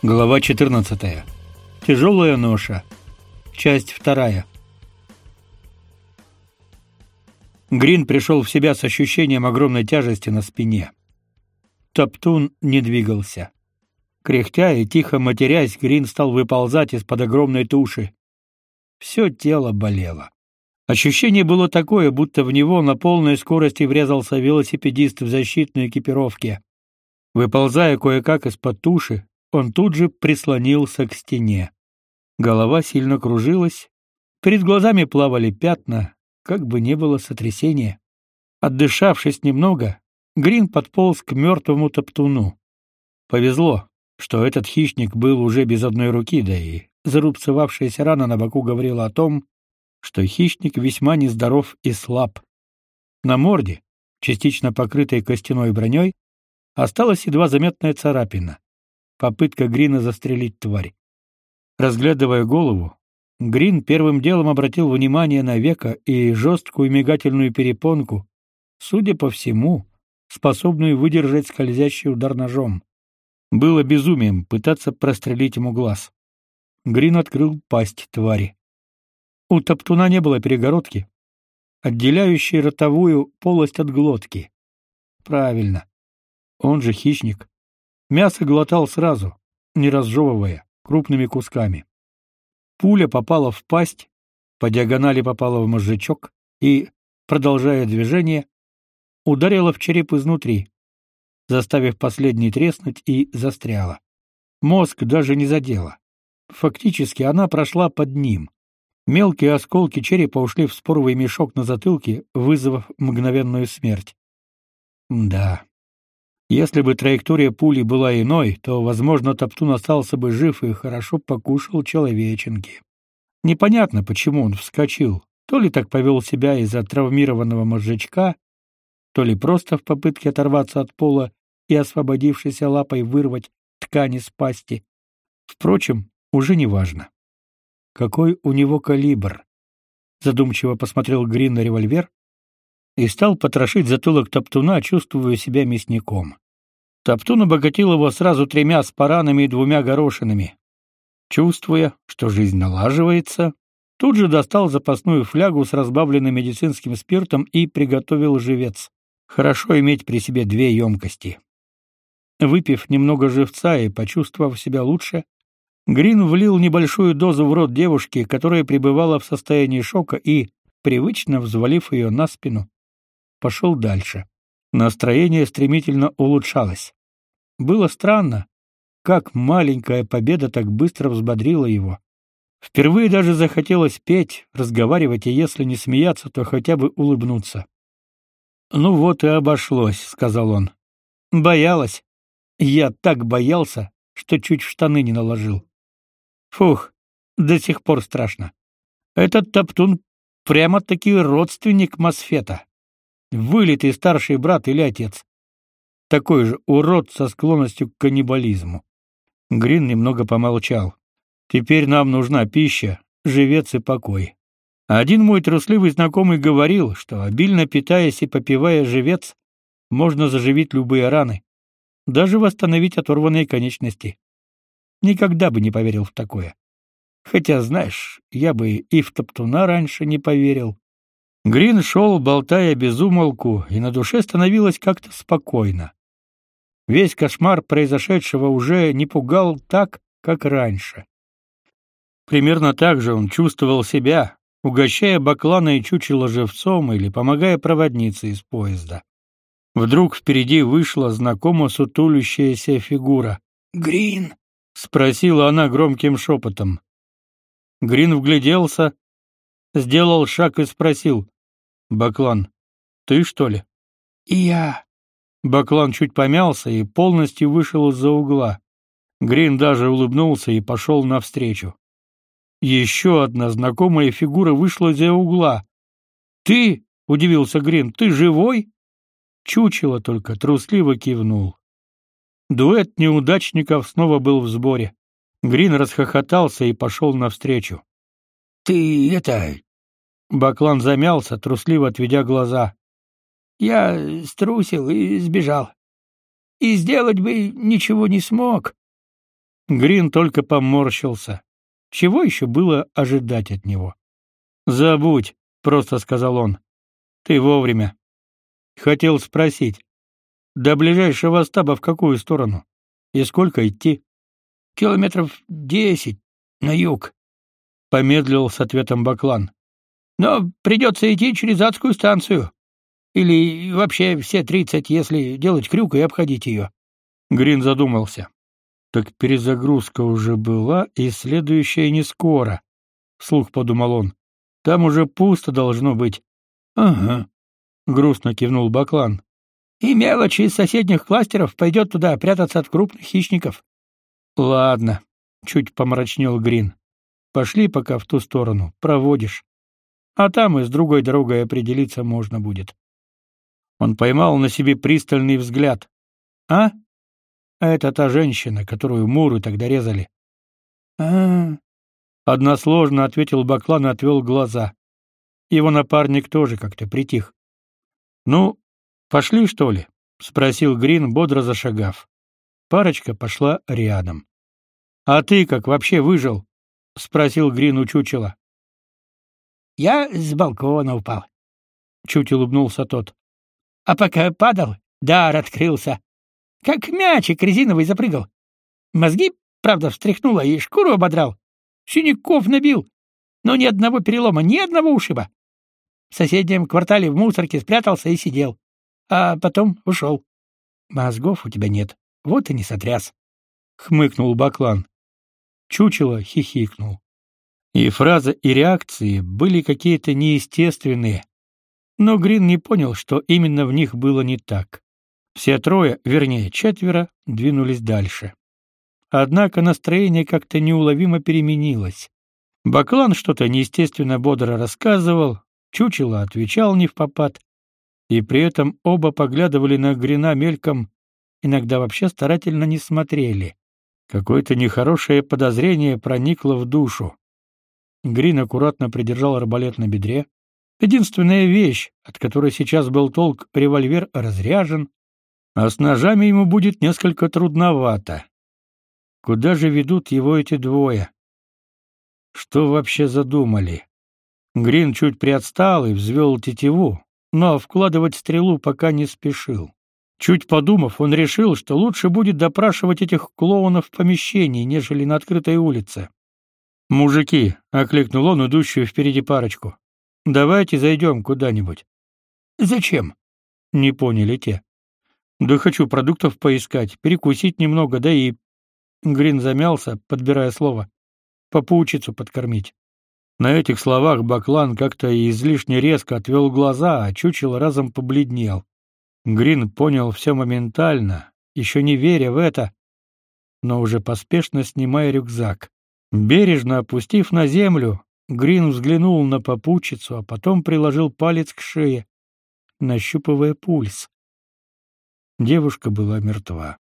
Глава 14. Тяжелая ноша. Часть вторая. Грин пришел в себя с ощущением огромной тяжести на спине. Топтун не двигался. Кряхтя и тихо матерясь, Грин стал выползать из-под огромной туши. Все тело болело. Ощущение было такое, будто в него на полной скорости врезался велосипедист в защитной экипировке. Выползая кое-как из-под туши, он тут же прислонился к стене. Голова сильно кружилась, перед глазами плавали пятна, как бы не было сотрясения. Отдышавшись немного, Грин подполз к мертвому топтуну. Повезло, что этот хищник был уже без одной руки, да и зарубцевавшаяся рана на боку говорила о том, что хищник весьма нездоров и слаб. На морде, частично покрытой костяной броней, осталась едва заметная царапина. Попытка Грина застрелить тварь. Разглядывая голову, Грин первым делом обратил внимание на веко и жесткую мигательную перепонку, судя по всему, способную выдержать скользящий удар ножом. Было безумием пытаться прострелить ему глаз. Грин открыл пасть твари. У топтуна не было перегородки, отделяющей ротовую полость от глотки. Правильно. Он же хищник. Мясо глотал сразу, не разжевывая, крупными кусками. Пуля попала в пасть, по диагонали попала в мозжечок и, продолжая движение, ударила в череп изнутри, заставив последний треснуть и застряла. Мозг даже не задела. Фактически она прошла под ним. Мелкие осколки черепа ушли в споровый мешок на затылке, вызвав мгновенную смерть. Да. Если бы траектория пули была иной, то, возможно, Топтун остался бы жив и хорошо покушал человеченки. Непонятно, почему он вскочил. То ли так повел себя из-за травмированного мозжечка, то ли просто в попытке оторваться от пола и освободившейся лапой вырвать ткани с пасти. Впрочем, уже не важно. Какой у него калибр? Задумчиво посмотрел Грин на револьвер и стал потрошить затылок Топтуна, чувствуя себя мясником. Топтун обогатил его сразу тремя спаранами и двумя горошинами. Чувствуя, что жизнь налаживается, тут же достал запасную флягу с разбавленным медицинским спиртом и приготовил живец. Хорошо иметь при себе две емкости. Выпив немного живца и почувствовав себя лучше, Грин влил небольшую дозу в рот девушки, которая пребывала в состоянии шока и, привычно взвалив ее на спину, пошел дальше. Настроение стремительно улучшалось. Было странно, как маленькая победа так быстро взбодрила его. Впервые даже захотелось петь, разговаривать и если не смеяться, то хотя бы улыбнуться. «Ну вот и обошлось», — сказал он. «Боялась. Я так боялся, что чуть штаны не наложил. Фух, до сих пор страшно. Этот Топтун прямо-таки родственник Мосфета. Вылитый старший брат или отец. Такой же урод со склонностью к каннибализму. Грин немного помолчал. Теперь нам нужна пища, живец и покой. Один мой трусливый знакомый говорил, что обильно питаясь и попивая живец, можно заживить любые раны, даже восстановить оторванные конечности. Никогда бы не поверил в такое. Хотя, знаешь, я бы и в топтуна раньше не поверил. Грин шел, болтая без умолку, и на душе становилось как-то спокойно. Весь кошмар произошедшего уже не пугал так, как раньше. Примерно так же он чувствовал себя, угощая баклана и чучело живцом или помогая проводнице из поезда. Вдруг впереди вышла знакомо сутулющаяся фигура. «Грин!» — спросила она громким шепотом. Грин вгляделся, сделал шаг и спросил. Баклан, ты что ли? Я. Баклан чуть помялся и полностью вышел из-за угла. Грин даже улыбнулся и пошел навстречу. Еще одна знакомая фигура вышла из-за угла. Ты? удивился Грин. Ты живой? Чучело только трусливо кивнул. Дуэт неудачников снова был в сборе. Грин расхохотался и пошел навстречу. Ты это Баклан замялся, трусливо отведя глаза. Я струсил и сбежал. И сделать бы ничего не смог. Грин только поморщился. Чего еще было ожидать от него? «Забудь», — просто сказал он. «Ты вовремя». Хотел спросить, до ближайшего стаба в какую сторону? И сколько идти? Километров десять на юг, помедлил с ответом Баклан. Но придется идти через адскую станцию. Или вообще все тридцать, если делать крюк и обходить ее. Грин задумался. Так перезагрузка уже была, и следующая не скоро. Вслух подумал он. Там уже пусто должно быть. Ага. Грустно кивнул Баклан. И мелочь из соседних кластеров пойдет туда прятаться от крупных хищников. Ладно, чуть помрачнел Грин. Пошли пока в ту сторону, проводишь. А там и с другой дорогой определиться можно будет. Он поймал на себе пристальный взгляд. А? А это та женщина, которую муры тогда резали. А, односложно ответил Баклан и отвел глаза. Его напарник тоже как-то притих. Ну, пошли, что ли? спросил Грин, бодро зашагав. Парочка пошла рядом. А ты как вообще выжил? спросил Грин у чучела. Я с балкона упал. Чуть улыбнулся тот. А пока падал, дар открылся. Как мячик резиновый запрыгал. Мозги, правда, встряхнуло и шкуру ободрал. Синяков набил. Но ни одного перелома, ни одного ушиба. В соседнем квартале в мусорке спрятался и сидел. А потом ушел. Мозгов у тебя нет. Вот и не сотряс. Хмыкнул Баклан. Чучело хихикнул. И фраза, и реакции были какие-то неестественные. Но Грин не понял, что именно в них было не так. Все трое, вернее, четверо, двинулись дальше. Однако настроение как-то неуловимо переменилось. Баклан что-то неестественно бодро рассказывал, Чучело отвечал не в и при этом оба поглядывали на Грина мельком, иногда вообще старательно не смотрели. Какое-то нехорошее подозрение проникло в душу. Грин аккуратно придержал арбалет на бедре. Единственная вещь, от которой сейчас был толк, револьвер разряжен, а с ножами ему будет несколько трудновато. Куда же ведут его эти двое? Что вообще задумали? Грин чуть приотстал и взвел тетиву, но вкладывать стрелу пока не спешил. Чуть подумав, он решил, что лучше будет допрашивать этих клоунов в помещении, нежели на открытой улице. «Мужики!» — окликнул он идущую впереди парочку. «Давайте зайдем куда-нибудь». «Зачем?» — не поняли те. «Да хочу продуктов поискать, перекусить немного, да и...» Грин замялся, подбирая слово. «Попутчицу подкормить». На этих словах Баклан как-то излишне резко отвел глаза, а чучело разом побледнел. Грин понял все моментально, еще не веря в это, но уже поспешно снимая рюкзак. Бережно опустив на землю, Грин взглянул на попутчицу, а потом приложил палец к шее, нащупывая пульс. Девушка была мертва.